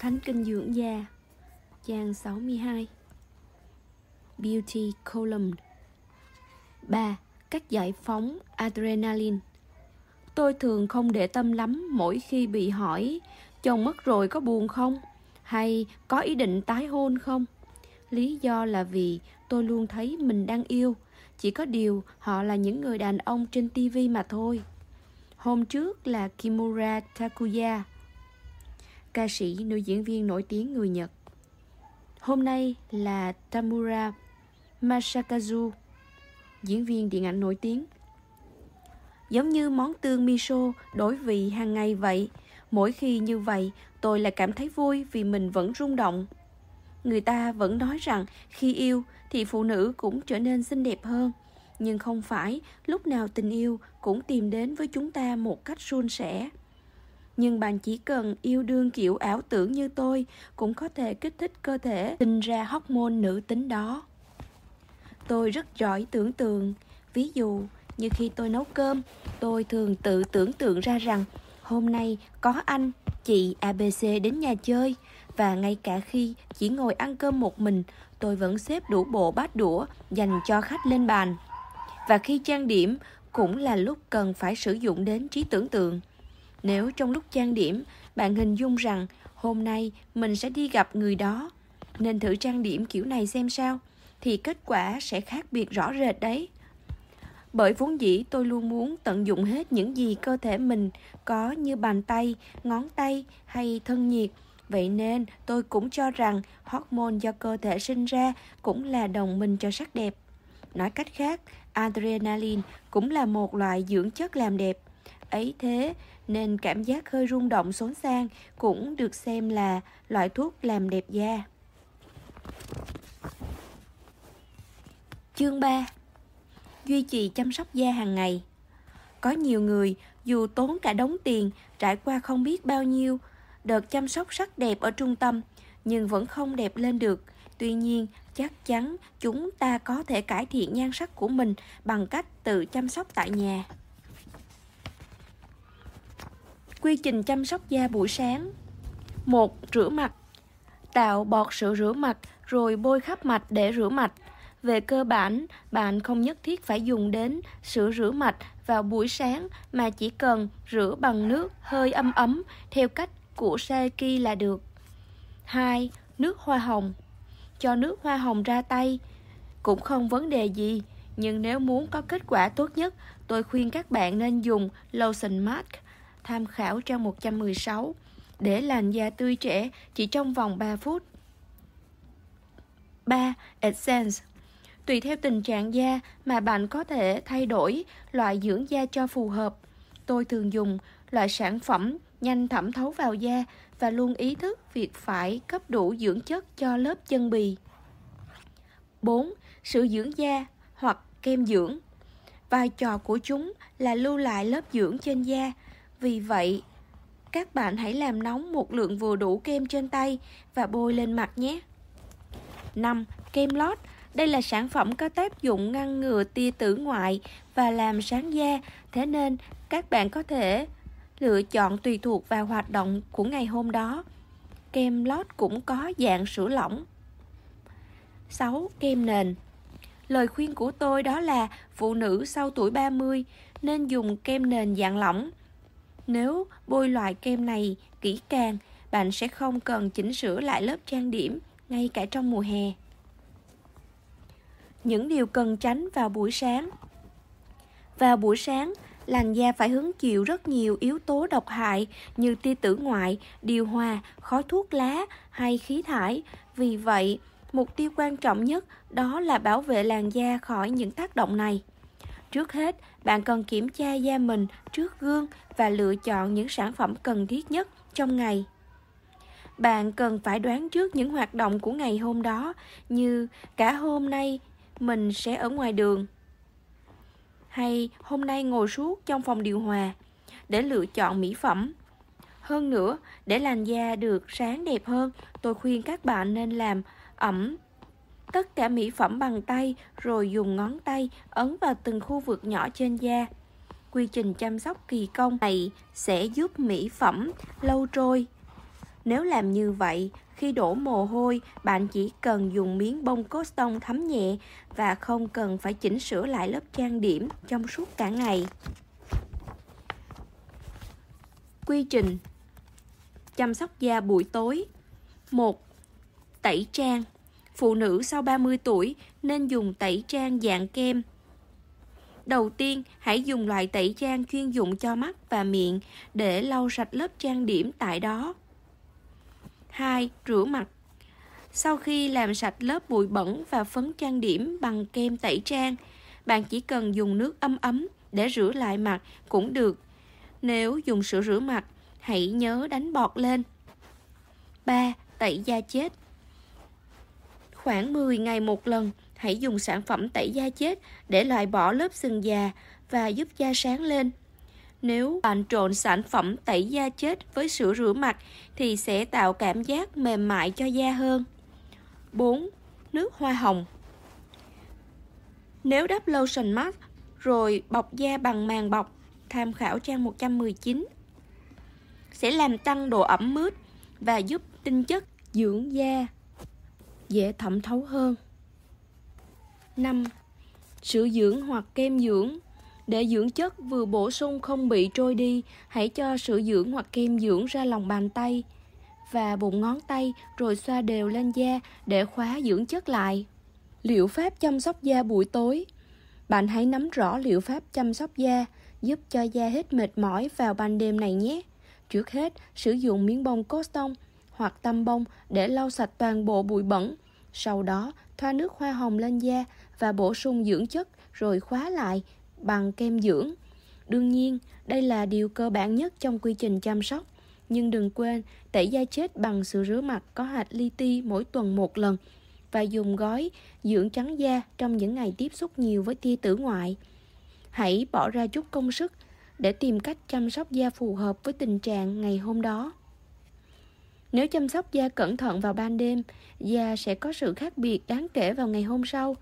Thánh Kinh Dưỡng Già Trang 62 Beauty Column 3. Cách giải phóng adrenaline Tôi thường không để tâm lắm mỗi khi bị hỏi, chồng mất rồi có buồn không? Hay có ý định tái hôn không? Lý do là vì tôi luôn thấy mình đang yêu Chỉ có điều họ là những người đàn ông trên TV mà thôi Hôm trước là Kimura Takuya ca sĩ nữ diễn viên nổi tiếng người Nhật. Hôm nay là Tamura Masakazu, diễn viên điện ảnh nổi tiếng. Giống như món tương miso đổi vị hàng ngày vậy, mỗi khi như vậy tôi lại cảm thấy vui vì mình vẫn rung động. Người ta vẫn nói rằng khi yêu thì phụ nữ cũng trở nên xinh đẹp hơn, nhưng không phải lúc nào tình yêu cũng tìm đến với chúng ta một cách suôn sẻ nhưng bạn chỉ cần yêu đương kiểu ảo tưởng như tôi cũng có thể kích thích cơ thể sinh ra hormone nữ tính đó. Tôi rất giỏi tưởng tượng, ví dụ như khi tôi nấu cơm, tôi thường tự tưởng tượng ra rằng hôm nay có anh, chị ABC đến nhà chơi và ngay cả khi chỉ ngồi ăn cơm một mình, tôi vẫn xếp đủ bộ bát đũa dành cho khách lên bàn. Và khi trang điểm cũng là lúc cần phải sử dụng đến trí tưởng tượng. Nếu trong lúc trang điểm, bạn hình dung rằng hôm nay mình sẽ đi gặp người đó, nên thử trang điểm kiểu này xem sao, thì kết quả sẽ khác biệt rõ rệt đấy. Bởi vốn dĩ tôi luôn muốn tận dụng hết những gì cơ thể mình có như bàn tay, ngón tay hay thân nhiệt. Vậy nên tôi cũng cho rằng hormone do cơ thể sinh ra cũng là đồng minh cho sắc đẹp. Nói cách khác, adrenaline cũng là một loại dưỡng chất làm đẹp ấy thế nên cảm giác hơi rung động xốn sang cũng được xem là loại thuốc làm đẹp da. Chương 3 Duy trì chăm sóc da hàng ngày Có nhiều người dù tốn cả đống tiền trải qua không biết bao nhiêu đợt chăm sóc sắc đẹp ở trung tâm nhưng vẫn không đẹp lên được. Tuy nhiên, chắc chắn chúng ta có thể cải thiện nhan sắc của mình bằng cách tự chăm sóc tại nhà. Quy trình chăm sóc da buổi sáng 1. Rửa mặt Tạo bọt sữa rửa mặt rồi bôi khắp mặt để rửa mặt Về cơ bản, bạn không nhất thiết phải dùng đến sữa rửa mặt vào buổi sáng mà chỉ cần rửa bằng nước hơi âm ấm theo cách của seki là được. 2. Nước hoa hồng Cho nước hoa hồng ra tay cũng không vấn đề gì, nhưng nếu muốn có kết quả tốt nhất, tôi khuyên các bạn nên dùng lotion mask tham khảo trang 116 để làn da tươi trẻ chỉ trong vòng 3 phút. 3. Essence Tùy theo tình trạng da mà bạn có thể thay đổi loại dưỡng da cho phù hợp. Tôi thường dùng loại sản phẩm nhanh thẩm thấu vào da và luôn ý thức việc phải cấp đủ dưỡng chất cho lớp chân bì. 4. Sự dưỡng da hoặc kem dưỡng Vai trò của chúng là lưu lại lớp dưỡng trên da vì vậy, các bạn hãy làm nóng một lượng vừa đủ kem trên tay và bôi lên mặt nhé. 5. Kem lót đây là sản phẩm có tác dụng ngăn ngừa tia tử ngoại và làm sáng da, thế nên các bạn có thể lựa chọn tùy thuộc vào hoạt động của ngày hôm đó. Kem lót cũng có dạng sữa lỏng. 6. Kem nền Lời khuyên của tôi đó là phụ nữ sau tuổi 30 nên dùng kem nền dạng lỏng. Nếu bôi loại kem này kỹ càng, bạn sẽ không cần chỉnh sửa lại lớp trang điểm ngay cả trong mùa hè. Những điều cần tránh vào buổi sáng Vào buổi sáng, làn da phải hứng chịu rất nhiều yếu tố độc hại như tia tử ngoại, điều hòa, khói thuốc lá hay khí thải. Vì vậy, mục tiêu quan trọng nhất đó là bảo vệ làn da khỏi những tác động này. Trước hết, bạn cần kiểm tra da mình trước gương và lựa chọn những sản phẩm cần thiết nhất trong ngày. Bạn cần phải đoán trước những hoạt động của ngày hôm đó, như cả hôm nay mình sẽ ở ngoài đường hay hôm nay ngồi suốt trong phòng điều hòa để lựa chọn mỹ phẩm. Hơn nữa, để làn da được sáng đẹp hơn, tôi khuyên các bạn nên làm ẩm tất cả mỹ phẩm bằng tay rồi dùng ngón tay ấn vào từng khu vực nhỏ trên da. Quy trình chăm sóc kỳ công này sẽ giúp mỹ phẩm lâu trôi. Nếu làm như vậy, khi đổ mồ hôi, bạn chỉ cần dùng miếng bông cotton thấm nhẹ và không cần phải chỉnh sửa lại lớp trang điểm trong suốt cả ngày. Quy trình chăm sóc da buổi tối 1. Tẩy trang phụ nữ sau 30 tuổi nên dùng tẩy trang dạng kem. Đầu tiên, hãy dùng loại tẩy trang chuyên dụng cho mắt và miệng để lau sạch lớp trang điểm tại đó. 2. Rửa mặt Sau khi làm sạch lớp bụi bẩn và phấn trang điểm bằng kem tẩy trang, bạn chỉ cần dùng nước ấm ấm để rửa lại mặt cũng được. Nếu dùng sữa rửa mặt, hãy nhớ đánh bọt lên. 3. Tẩy da chết Khoảng 10 ngày một lần, hãy dùng sản phẩm tẩy da chết để loại bỏ lớp sừng già và giúp da sáng lên. Nếu bạn trộn sản phẩm tẩy da chết với sữa rửa mặt thì sẽ tạo cảm giác mềm mại cho da hơn. 4. Nước hoa hồng Nếu đắp lotion mask rồi bọc da bằng màng bọc, tham khảo trang 119, sẽ làm tăng độ ẩm mướt và giúp tinh chất dưỡng da dễ thẩm thấu hơn 5. Sữa dưỡng hoặc kem dưỡng để dưỡng chất vừa bổ sung không bị trôi đi, hãy cho sữa dưỡng hoặc kem dưỡng ra lòng bàn tay và bụng ngón tay rồi xoa đều lên da để khóa dưỡng chất lại. Liệu pháp chăm sóc da buổi tối Bạn hãy nắm rõ liệu pháp chăm sóc da, giúp cho da hết mệt mỏi vào ban đêm này nhé. Trước hết, sử dụng miếng bông cotton hoặc tăm bông để lau sạch toàn bộ bụi bẩn. Sau đó, thoa nước hoa hồng lên da và bổ sung dưỡng chất rồi khóa lại bằng kem dưỡng. Đương nhiên, đây là điều cơ bản nhất trong quy trình chăm sóc. Nhưng đừng quên tẩy da chết bằng sữa rửa mặt có hạt li ti mỗi tuần một lần và dùng gói dưỡng trắng da trong những ngày tiếp xúc nhiều với tia tử ngoại. Hãy bỏ ra chút công sức để tìm cách chăm sóc da phù hợp với tình trạng ngày hôm đó. Nếu chăm sóc da cẩn thận vào ban đêm, da sẽ có sự khác biệt đáng kể vào ngày hôm sau.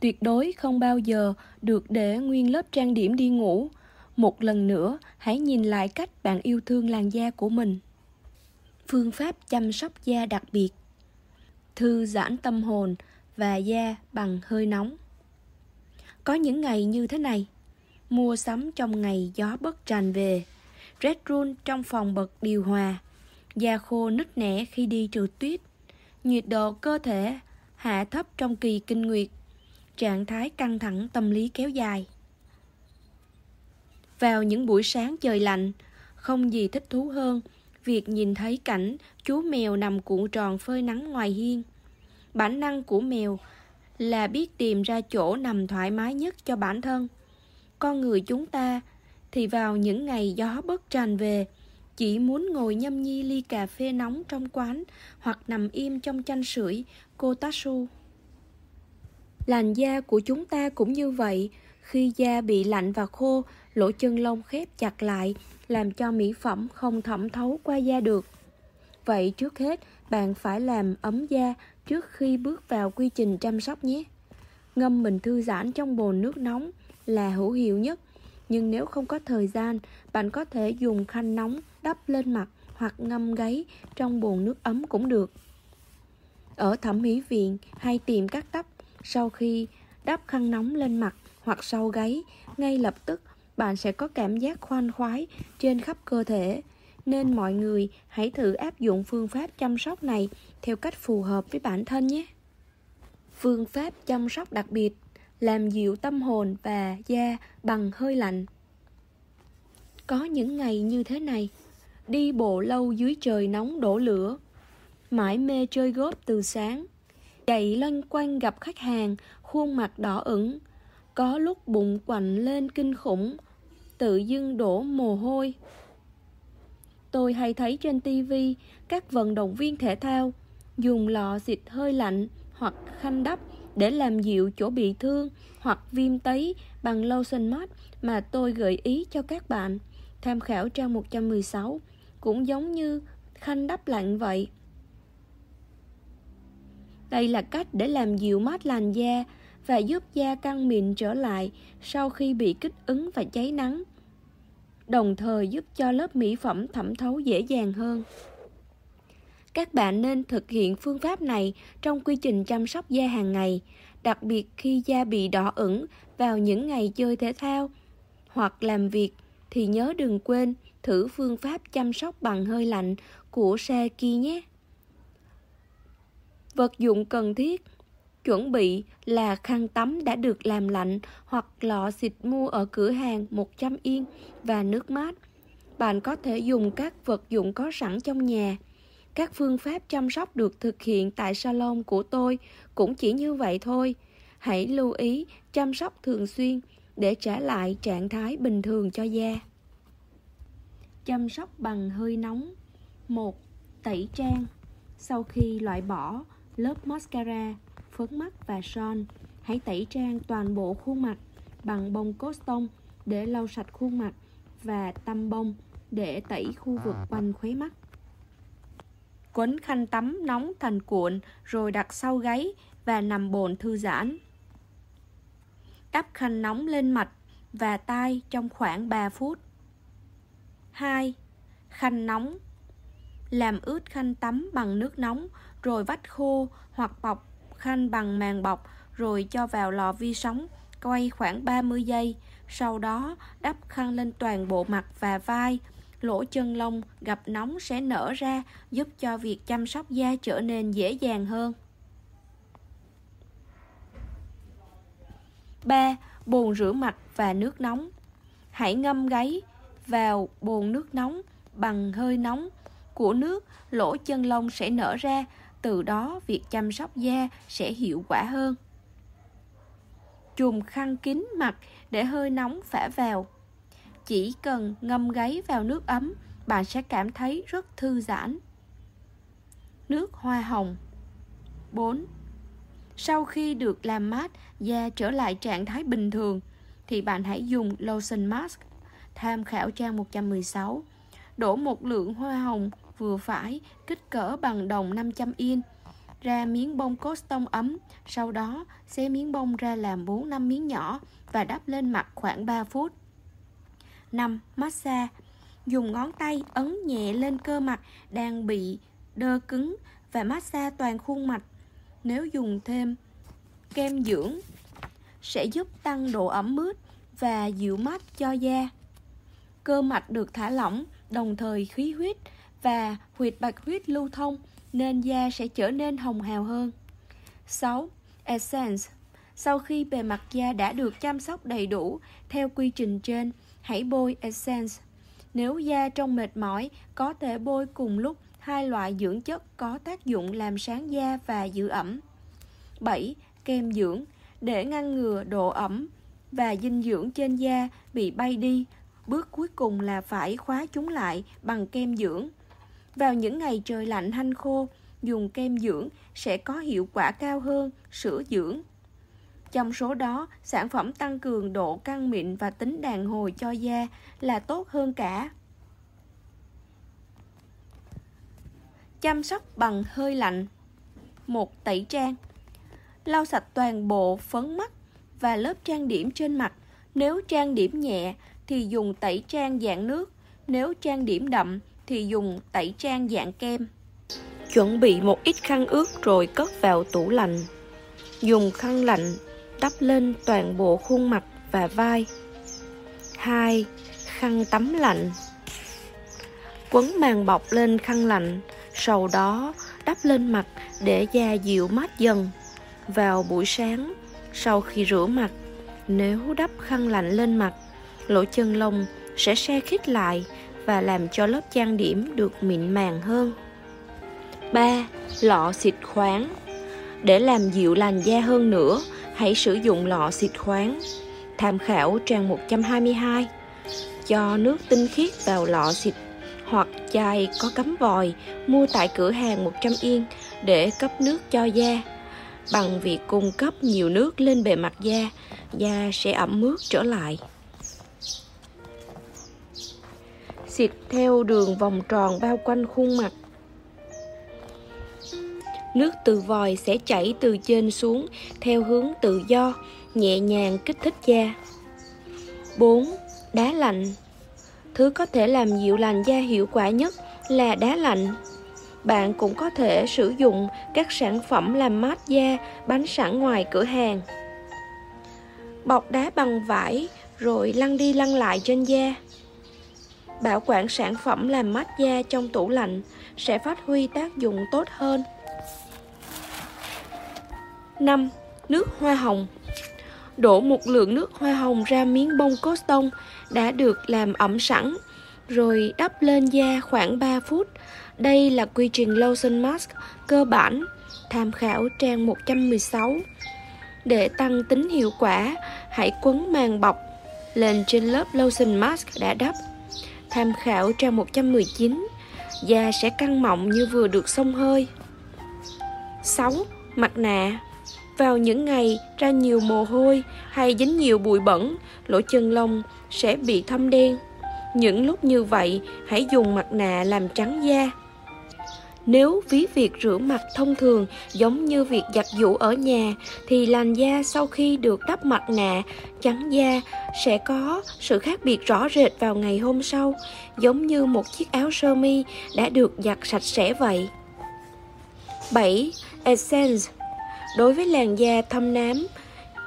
Tuyệt đối không bao giờ được để nguyên lớp trang điểm đi ngủ. Một lần nữa, hãy nhìn lại cách bạn yêu thương làn da của mình. Phương pháp chăm sóc da đặc biệt Thư giãn tâm hồn và da bằng hơi nóng Có những ngày như thế này Mua sắm trong ngày gió bất tràn về Red Room trong phòng bật điều hòa da khô nứt nẻ khi đi trừ tuyết, nhiệt độ cơ thể hạ thấp trong kỳ kinh nguyệt, trạng thái căng thẳng tâm lý kéo dài. Vào những buổi sáng trời lạnh, không gì thích thú hơn việc nhìn thấy cảnh chú mèo nằm cuộn tròn phơi nắng ngoài hiên. Bản năng của mèo là biết tìm ra chỗ nằm thoải mái nhất cho bản thân. Con người chúng ta thì vào những ngày gió bất tràn về, chỉ muốn ngồi nhâm nhi ly cà phê nóng trong quán hoặc nằm im trong chanh sưởi, cô Tatsu. Làn da của chúng ta cũng như vậy, khi da bị lạnh và khô, lỗ chân lông khép chặt lại, làm cho mỹ phẩm không thẩm thấu qua da được. Vậy trước hết, bạn phải làm ấm da trước khi bước vào quy trình chăm sóc nhé. Ngâm mình thư giãn trong bồn nước nóng là hữu hiệu nhất, nhưng nếu không có thời gian, bạn có thể dùng khăn nóng đắp lên mặt hoặc ngâm gáy trong bồn nước ấm cũng được. Ở thẩm mỹ viện hay tìm cắt tóc, sau khi đắp khăn nóng lên mặt hoặc sau gáy, ngay lập tức bạn sẽ có cảm giác khoan khoái trên khắp cơ thể. Nên mọi người hãy thử áp dụng phương pháp chăm sóc này theo cách phù hợp với bản thân nhé. Phương pháp chăm sóc đặc biệt làm dịu tâm hồn và da bằng hơi lạnh. Có những ngày như thế này, đi bộ lâu dưới trời nóng đổ lửa. Mãi mê chơi góp từ sáng. Chạy loanh quanh gặp khách hàng, khuôn mặt đỏ ửng. Có lúc bụng quạnh lên kinh khủng, tự dưng đổ mồ hôi. Tôi hay thấy trên tivi các vận động viên thể thao dùng lọ xịt hơi lạnh hoặc khăn đắp để làm dịu chỗ bị thương hoặc viêm tấy bằng lotion mát mà tôi gợi ý cho các bạn tham khảo trang 116 cũng giống như khăn đắp lạnh vậy. Đây là cách để làm dịu mát làn da và giúp da căng mịn trở lại sau khi bị kích ứng và cháy nắng, đồng thời giúp cho lớp mỹ phẩm thẩm thấu dễ dàng hơn. Các bạn nên thực hiện phương pháp này trong quy trình chăm sóc da hàng ngày, đặc biệt khi da bị đỏ ửng vào những ngày chơi thể thao hoặc làm việc thì nhớ đừng quên thử phương pháp chăm sóc bằng hơi lạnh của xe kia nhé. Vật dụng cần thiết Chuẩn bị là khăn tắm đã được làm lạnh hoặc lọ xịt mua ở cửa hàng 100 yên và nước mát. Bạn có thể dùng các vật dụng có sẵn trong nhà. Các phương pháp chăm sóc được thực hiện tại salon của tôi cũng chỉ như vậy thôi. Hãy lưu ý chăm sóc thường xuyên để trả lại trạng thái bình thường cho da. Chăm sóc bằng hơi nóng 1. Tẩy trang Sau khi loại bỏ lớp mascara, phấn mắt và son, hãy tẩy trang toàn bộ khuôn mặt bằng bông cotton để lau sạch khuôn mặt và tăm bông để tẩy khu vực quanh khóe mắt. Quấn khăn tắm nóng thành cuộn rồi đặt sau gáy và nằm bồn thư giãn. Đắp khăn nóng lên mặt và tai trong khoảng 3 phút. 2. Khăn nóng Làm ướt khăn tắm bằng nước nóng, rồi vắt khô hoặc bọc khăn bằng màng bọc, rồi cho vào lò vi sóng, quay khoảng 30 giây. Sau đó, đắp khăn lên toàn bộ mặt và vai. Lỗ chân lông gặp nóng sẽ nở ra, giúp cho việc chăm sóc da trở nên dễ dàng hơn. 3. Bồn rửa mặt và nước nóng Hãy ngâm gáy vào bồn nước nóng bằng hơi nóng của nước, lỗ chân lông sẽ nở ra, từ đó việc chăm sóc da sẽ hiệu quả hơn. Chùm khăn kín mặt để hơi nóng phả vào. Chỉ cần ngâm gáy vào nước ấm, bạn sẽ cảm thấy rất thư giãn. Nước hoa hồng 4. Sau khi được làm mát, da trở lại trạng thái bình thường thì bạn hãy dùng lotion mask tham khảo trang 116. Đổ một lượng hoa hồng vừa phải, kích cỡ bằng đồng 500 yên. Ra miếng bông cốt tông ấm, sau đó xé miếng bông ra làm 4-5 miếng nhỏ và đắp lên mặt khoảng 3 phút. 5. Massage Dùng ngón tay ấn nhẹ lên cơ mặt đang bị đơ cứng và massage toàn khuôn mặt. Nếu dùng thêm kem dưỡng sẽ giúp tăng độ ẩm mướt và dịu mát cho da cơ mạch được thả lỏng, đồng thời khí huyết và huyệt bạch huyết lưu thông nên da sẽ trở nên hồng hào hơn. 6. Essence Sau khi bề mặt da đã được chăm sóc đầy đủ theo quy trình trên, hãy bôi Essence. Nếu da trong mệt mỏi, có thể bôi cùng lúc hai loại dưỡng chất có tác dụng làm sáng da và giữ ẩm. 7. Kem dưỡng Để ngăn ngừa độ ẩm và dinh dưỡng trên da bị bay đi, bước cuối cùng là phải khóa chúng lại bằng kem dưỡng. Vào những ngày trời lạnh hanh khô, dùng kem dưỡng sẽ có hiệu quả cao hơn sữa dưỡng. Trong số đó, sản phẩm tăng cường độ căng mịn và tính đàn hồi cho da là tốt hơn cả. Chăm sóc bằng hơi lạnh một Tẩy trang Lau sạch toàn bộ phấn mắt và lớp trang điểm trên mặt. Nếu trang điểm nhẹ, thì dùng tẩy trang dạng nước, nếu trang điểm đậm thì dùng tẩy trang dạng kem. Chuẩn bị một ít khăn ướt rồi cất vào tủ lạnh. Dùng khăn lạnh đắp lên toàn bộ khuôn mặt và vai. 2. Khăn tắm lạnh Quấn màn bọc lên khăn lạnh, sau đó đắp lên mặt để da dịu mát dần. Vào buổi sáng, sau khi rửa mặt, nếu đắp khăn lạnh lên mặt lỗ chân lông sẽ se khít lại và làm cho lớp trang điểm được mịn màng hơn. 3. Lọ xịt khoáng Để làm dịu làn da hơn nữa, hãy sử dụng lọ xịt khoáng. Tham khảo trang 122 Cho nước tinh khiết vào lọ xịt hoặc chai có cắm vòi mua tại cửa hàng 100 yên để cấp nước cho da. Bằng việc cung cấp nhiều nước lên bề mặt da, da sẽ ẩm mướt trở lại. xịt theo đường vòng tròn bao quanh khuôn mặt. Nước từ vòi sẽ chảy từ trên xuống theo hướng tự do, nhẹ nhàng kích thích da. 4. Đá lạnh Thứ có thể làm dịu lành da hiệu quả nhất là đá lạnh. Bạn cũng có thể sử dụng các sản phẩm làm mát da bán sẵn ngoài cửa hàng. Bọc đá bằng vải rồi lăn đi lăn lại trên da bảo quản sản phẩm làm mát da trong tủ lạnh sẽ phát huy tác dụng tốt hơn. 5. Nước hoa hồng Đổ một lượng nước hoa hồng ra miếng bông cốt tông đã được làm ẩm sẵn, rồi đắp lên da khoảng 3 phút. Đây là quy trình lotion mask cơ bản, tham khảo trang 116. Để tăng tính hiệu quả, hãy quấn màng bọc lên trên lớp lotion mask đã đắp tham khảo trang 119 da sẽ căng mọng như vừa được xông hơi. 6. Mặt nạ Vào những ngày ra nhiều mồ hôi hay dính nhiều bụi bẩn, lỗ chân lông sẽ bị thâm đen. Những lúc như vậy, hãy dùng mặt nạ làm trắng da. Nếu ví việc rửa mặt thông thường giống như việc giặt giũ ở nhà thì làn da sau khi được đắp mặt nạ, trắng da sẽ có sự khác biệt rõ rệt vào ngày hôm sau, giống như một chiếc áo sơ mi đã được giặt sạch sẽ vậy. 7. Essence Đối với làn da thâm nám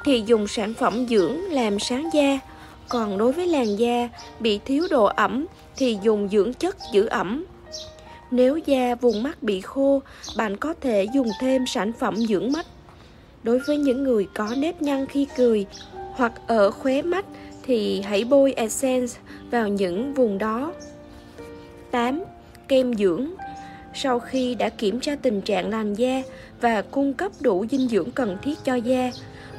thì dùng sản phẩm dưỡng làm sáng da, còn đối với làn da bị thiếu độ ẩm thì dùng dưỡng chất giữ ẩm nếu da vùng mắt bị khô, bạn có thể dùng thêm sản phẩm dưỡng mắt. Đối với những người có nếp nhăn khi cười hoặc ở khóe mắt thì hãy bôi Essence vào những vùng đó. 8. Kem dưỡng Sau khi đã kiểm tra tình trạng làn da và cung cấp đủ dinh dưỡng cần thiết cho da,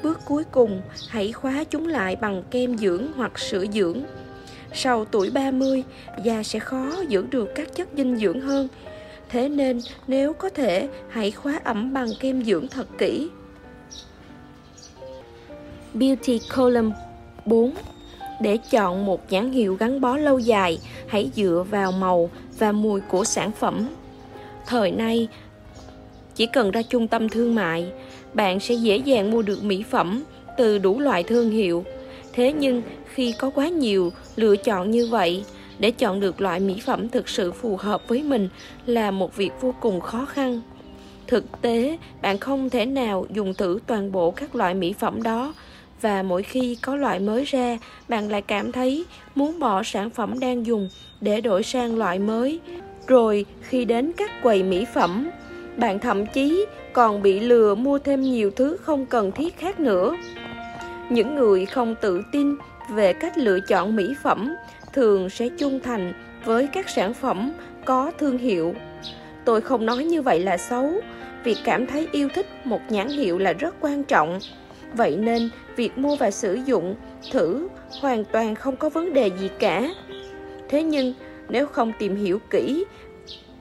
bước cuối cùng hãy khóa chúng lại bằng kem dưỡng hoặc sữa dưỡng sau tuổi 30, da sẽ khó giữ được các chất dinh dưỡng hơn. Thế nên, nếu có thể, hãy khóa ẩm bằng kem dưỡng thật kỹ. Beauty Column 4 để chọn một nhãn hiệu gắn bó lâu dài, hãy dựa vào màu và mùi của sản phẩm. Thời nay, chỉ cần ra trung tâm thương mại, bạn sẽ dễ dàng mua được mỹ phẩm từ đủ loại thương hiệu. Thế nhưng, khi có quá nhiều lựa chọn như vậy, để chọn được loại mỹ phẩm thực sự phù hợp với mình là một việc vô cùng khó khăn. Thực tế, bạn không thể nào dùng thử toàn bộ các loại mỹ phẩm đó, và mỗi khi có loại mới ra, bạn lại cảm thấy muốn bỏ sản phẩm đang dùng để đổi sang loại mới. Rồi, khi đến các quầy mỹ phẩm, bạn thậm chí còn bị lừa mua thêm nhiều thứ không cần thiết khác nữa. Những người không tự tin về cách lựa chọn mỹ phẩm thường sẽ trung thành với các sản phẩm có thương hiệu. Tôi không nói như vậy là xấu việc cảm thấy yêu thích một nhãn hiệu là rất quan trọng. Vậy nên, việc mua và sử dụng thử hoàn toàn không có vấn đề gì cả. Thế nhưng, nếu không tìm hiểu kỹ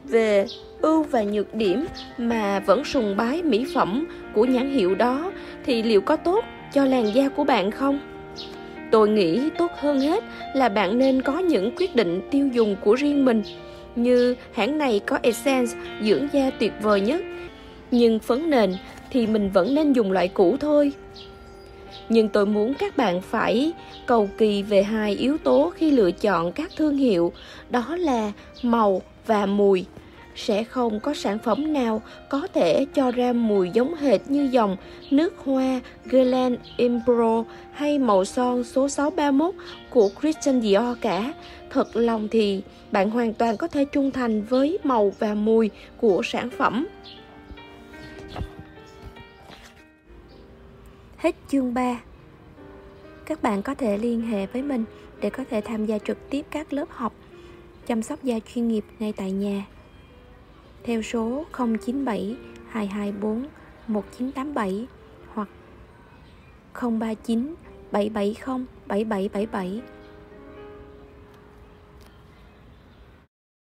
về ưu và nhược điểm mà vẫn sùng bái mỹ phẩm của nhãn hiệu đó, thì liệu có tốt cho làn da của bạn không? tôi nghĩ tốt hơn hết là bạn nên có những quyết định tiêu dùng của riêng mình, như hãng này có essence dưỡng da tuyệt vời nhất, nhưng phấn nền thì mình vẫn nên dùng loại cũ thôi. Nhưng tôi muốn các bạn phải cầu kỳ về hai yếu tố khi lựa chọn các thương hiệu, đó là màu và mùi sẽ không có sản phẩm nào có thể cho ra mùi giống hệt như dòng nước hoa Guerlain Impro hay màu son số 631 của Christian Dior cả. Thật lòng thì bạn hoàn toàn có thể trung thành với màu và mùi của sản phẩm. Hết chương 3 Các bạn có thể liên hệ với mình để có thể tham gia trực tiếp các lớp học, chăm sóc da chuyên nghiệp ngay tại nhà theo số 097 224 1987 hoặc 039 770 7777